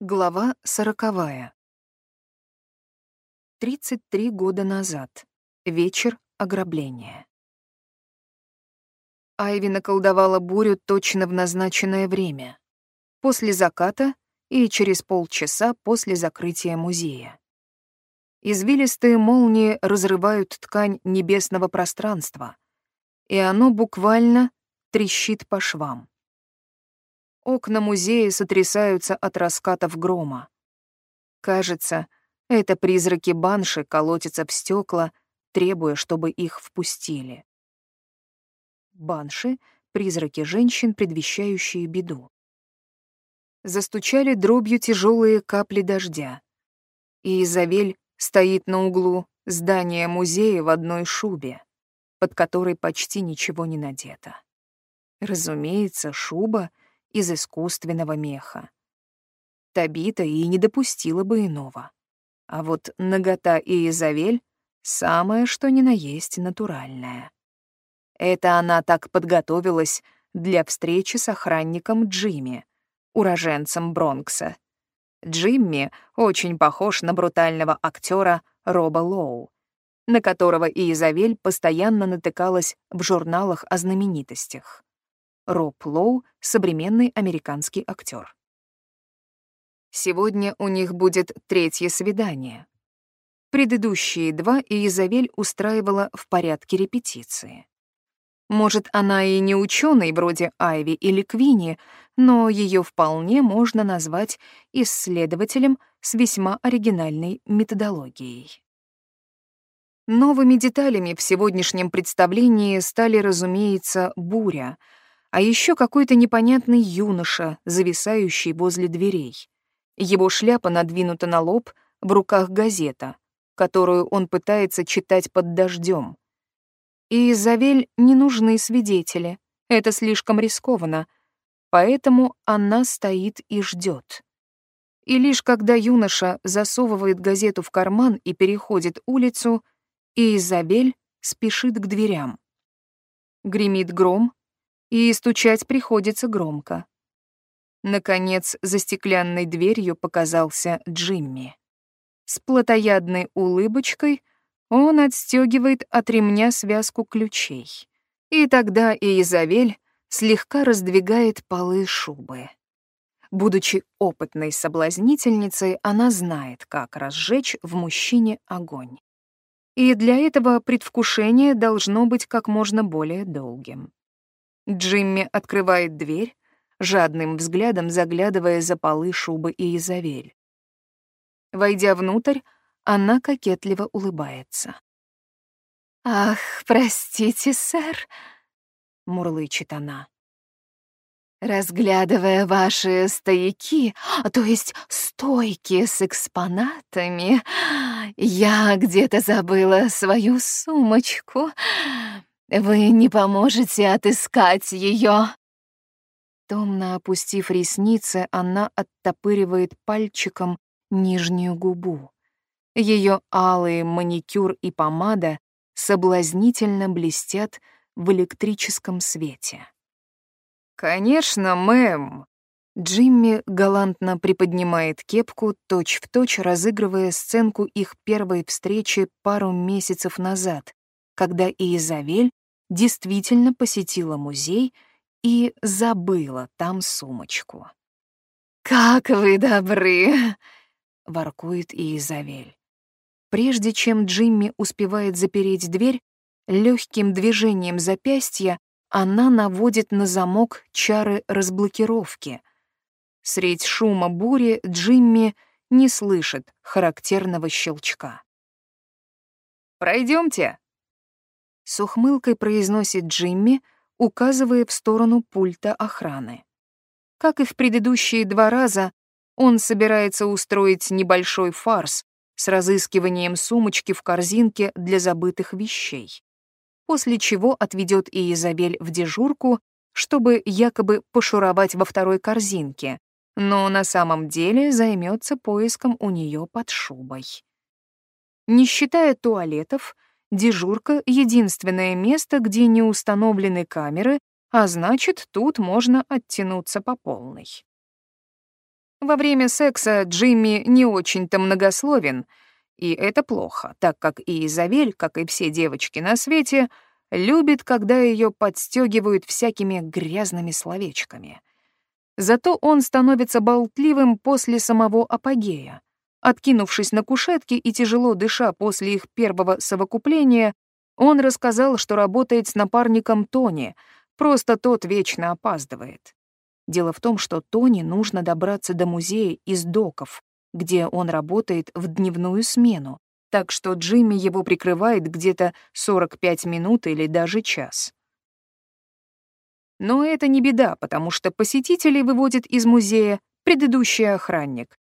Глава сороковая. 33 года назад. Вечер ограбления. Айви наколдовала бурю точно в назначенное время. После заката и через полчаса после закрытия музея. Извилистые молнии разрывают ткань небесного пространства, и оно буквально трещит по швам. Окна музея сотрясаются от раскатов грома. Кажется, это призраки банши колотятся в стекла, требуя, чтобы их впустили. Банши — призраки женщин, предвещающие беду. Застучали дробью тяжелые капли дождя. И Изавель стоит на углу здания музея в одной шубе, под которой почти ничего не надето. Разумеется, шуба — из искусственного меха. Табита и не допустила бы иного. А вот нагота и Изавель — самое что ни на есть натуральное. Это она так подготовилась для встречи с охранником Джимми, уроженцем Бронкса. Джимми очень похож на брутального актера Роба Лоу, на которого и Изавель постоянно натыкалась в журналах о знаменитостях. Роб Лоу — современный американский актер. Сегодня у них будет третье свидание. Предыдущие два Изавель устраивала в порядке репетиции. Может, она и не ученый вроде Айви или Квини, но ее вполне можно назвать исследователем с весьма оригинальной методологией. Новыми деталями в сегодняшнем представлении стали, разумеется, буря — а еще какой-то непонятный юноша, зависающий возле дверей. Его шляпа надвинута на лоб, в руках газета, которую он пытается читать под дождем. И Изавель не нужны свидетели, это слишком рискованно, поэтому она стоит и ждет. И лишь когда юноша засовывает газету в карман и переходит улицу, Изабель спешит к дверям. Гремит гром, и стучать приходится громко. Наконец, за стеклянной дверью показался Джимми. С плотоядной улыбочкой он отстегивает от ремня связку ключей. И тогда Изавель слегка раздвигает полы шубы. Будучи опытной соблазнительницей, она знает, как разжечь в мужчине огонь. И для этого предвкушение должно быть как можно более долгим. Джимми открывает дверь, жадным взглядом заглядывая за полы шубы и Изавель. Войдя внутрь, она кокетливо улыбается. «Ах, простите, сэр», — мурлычет она. «Разглядывая ваши стояки, то есть стойки с экспонатами, я где-то забыла свою сумочку. Вы не поможете отыскать ее. Томно опустив ресницы, она оттопыривает пальчиком нижнюю губу. Ее алые маникюр и помада соблазнительно блестят в электрическом свете. «Конечно, мэм!» Джимми галантно приподнимает кепку, точь-в-точь точь разыгрывая сценку их первой встречи пару месяцев назад, когда Изавель действительно посетила музей и забыла там сумочку. «Как вы добры!» — воркует Изавель. Прежде чем Джимми успевает запереть дверь, легким движением запястья она наводит на замок чары разблокировки. Средь шума бури Джимми не слышит характерного щелчка. Пройдемте, с ухмылкой произносит Джимми, указывая в сторону пульта охраны. Как и в предыдущие два раза, он собирается устроить небольшой фарс с разыскиванием сумочки в корзинке для забытых вещей, после чего отведет Изабель в дежурку, чтобы якобы пошуровать во второй корзинке, но на самом деле займется поиском у нее под шубой. Не считая туалетов, Дежурка — единственное место, где не установлены камеры, а значит, тут можно оттянуться по полной. Во время секса Джимми не очень-то многословен, и это плохо, так как и Изабель, как и все девочки на свете, любит, когда ее подстегивают всякими грязными словечками. Зато он становится болтливым после самого апогея. Откинувшись на кушетке и тяжело дыша после их первого совокупления, он рассказал, что работает с напарником Тони, просто тот вечно опаздывает. Дело в том, что Тони нужно добраться до музея из доков, где он работает в дневную смену, так что Джимми его прикрывает где-то 45 минут или даже час. Но это не беда, потому что посетителей выводит из музея предыдущий охранник.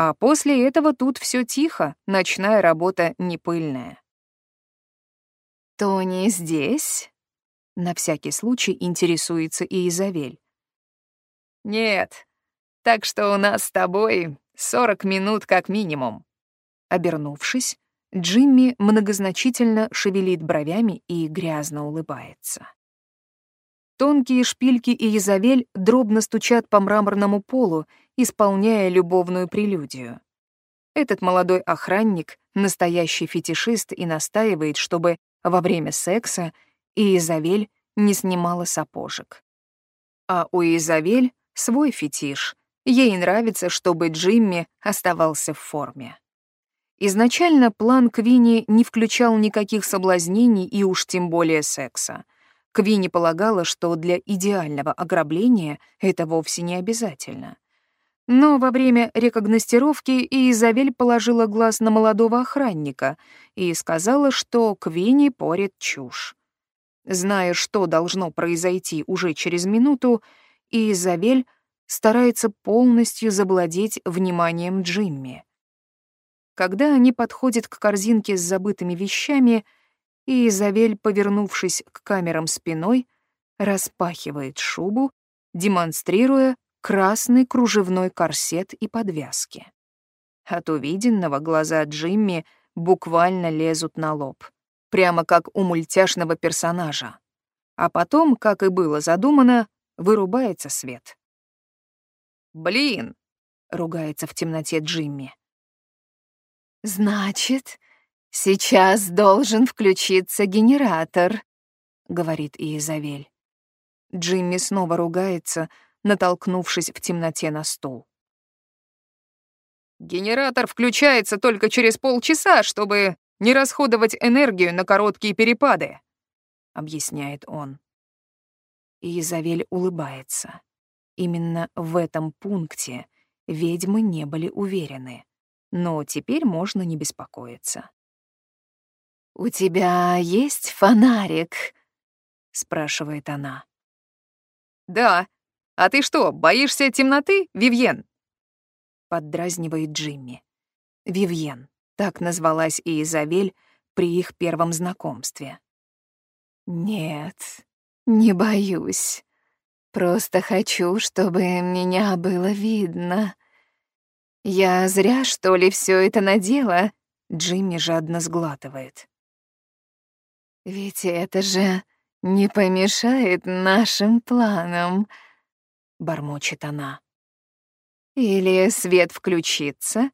А после этого тут все тихо, ночная работа не пыльная. «Тони здесь?» — на всякий случай интересуется и Изавель. «Нет, так что у нас с тобой сорок минут как минимум». Обернувшись, Джимми многозначительно шевелит бровями и грязно улыбается. Тонкие шпильки и Изавель дробно стучат по мраморному полу, исполняя любовную прелюдию. Этот молодой охранник — настоящий фетишист и настаивает, чтобы во время секса Изавель не снимала сапожек. А у Изавель свой фетиш. Ей нравится, чтобы Джимми оставался в форме. Изначально план Квинни не включал никаких соблазнений и уж тем более секса — Квинни полагала, что для идеального ограбления это вовсе не обязательно. Но во время рекогностировки Изабель положила глаз на молодого охранника и сказала, что Квинни порит чушь. Зная, что должно произойти уже через минуту, Изабель старается полностью завладеть вниманием Джимми. Когда они подходят к корзинке с забытыми вещами — и Изавель, повернувшись к камерам спиной, распахивает шубу, демонстрируя красный кружевной корсет и подвязки. От увиденного глаза Джимми буквально лезут на лоб, прямо как у мультяшного персонажа. А потом, как и было задумано, вырубается свет. «Блин!» — ругается в темноте Джимми. «Значит, «Сейчас должен включиться генератор», — говорит Изавель. Джимми снова ругается, натолкнувшись в темноте на стул. «Генератор включается только через полчаса, чтобы не расходовать энергию на короткие перепады», — объясняет он. Изавель улыбается. Именно в этом пункте ведьмы не были уверены, но теперь можно не беспокоиться. «У тебя есть фонарик?» — спрашивает она. «Да. А ты что, боишься темноты, Вивьен?» Поддразнивает Джимми. Вивьен. Так назвалась и Изабель при их первом знакомстве. «Нет, не боюсь. Просто хочу, чтобы меня было видно. Я зря, что ли, все это надела?» Джимми жадно сглатывает. Ведь это же не помешает нашим планам, бормочет она. Или свет включится,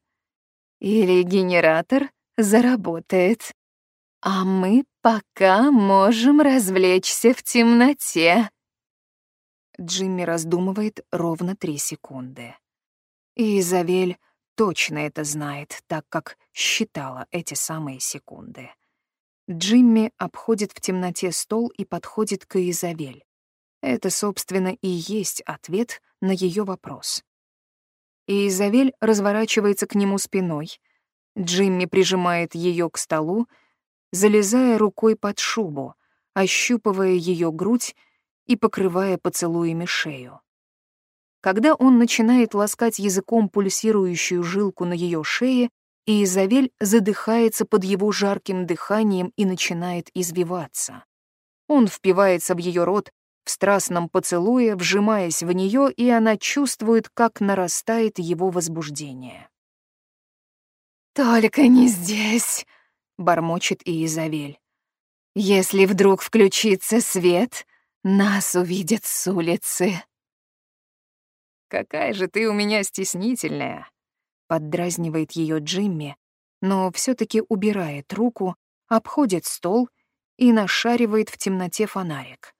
или генератор заработает. А мы пока можем развлечься в темноте. Джимми раздумывает ровно три секунды. И Изавель точно это знает, так как считала эти самые секунды. Джимми обходит в темноте стол и подходит к Изавель. Это, собственно, и есть ответ на ее вопрос. И Изавель разворачивается к нему спиной. Джимми прижимает ее к столу, залезая рукой под шубу, ощупывая ее грудь и покрывая поцелуями шею. Когда он начинает ласкать языком пульсирующую жилку на ее шее, и Изавель задыхается под его жарким дыханием и начинает извиваться. Он впивается в ее рот в страстном поцелуе, вжимаясь в нее, и она чувствует, как нарастает его возбуждение. «Только не здесь», — бормочет и Изавель. «Если вдруг включится свет, нас увидят с улицы». «Какая же ты у меня стеснительная!» Поддразнивает ее Джимми, но все таки убирает руку, обходит стол и нашаривает в темноте фонарик.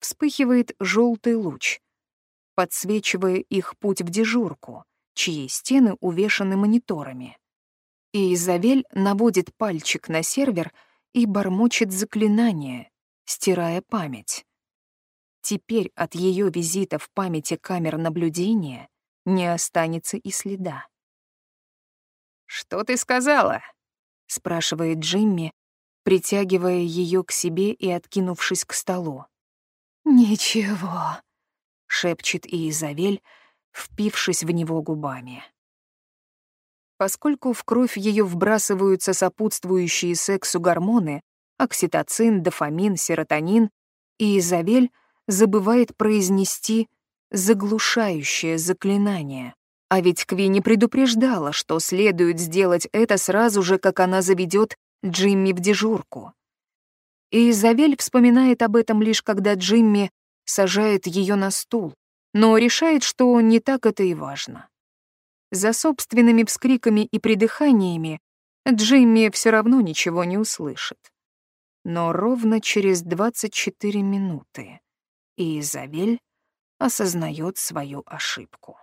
Вспыхивает желтый луч, подсвечивая их путь в дежурку, чьи стены увешаны мониторами. И Изавель наводит пальчик на сервер и бормочет заклинание, стирая память. Теперь от ее визита в памяти камер наблюдения не останется и следа. «Что ты сказала?» — спрашивает Джимми, притягивая ее к себе и откинувшись к столу. «Ничего», — шепчет Изавель, впившись в него губами. Поскольку в кровь ее вбрасываются сопутствующие сексу гормоны, окситоцин, дофамин, серотонин, и Изавель забывает произнести заглушающее заклинание. А ведь Кви не предупреждала, что следует сделать это сразу же, как она заведет Джимми в дежурку. И Изавель вспоминает об этом лишь когда Джимми сажает ее на стул, но решает, что не так это и важно. За собственными вскриками и придыханиями Джимми все равно ничего не услышит. Но ровно через 24 минуты и Изабель осознает свою ошибку.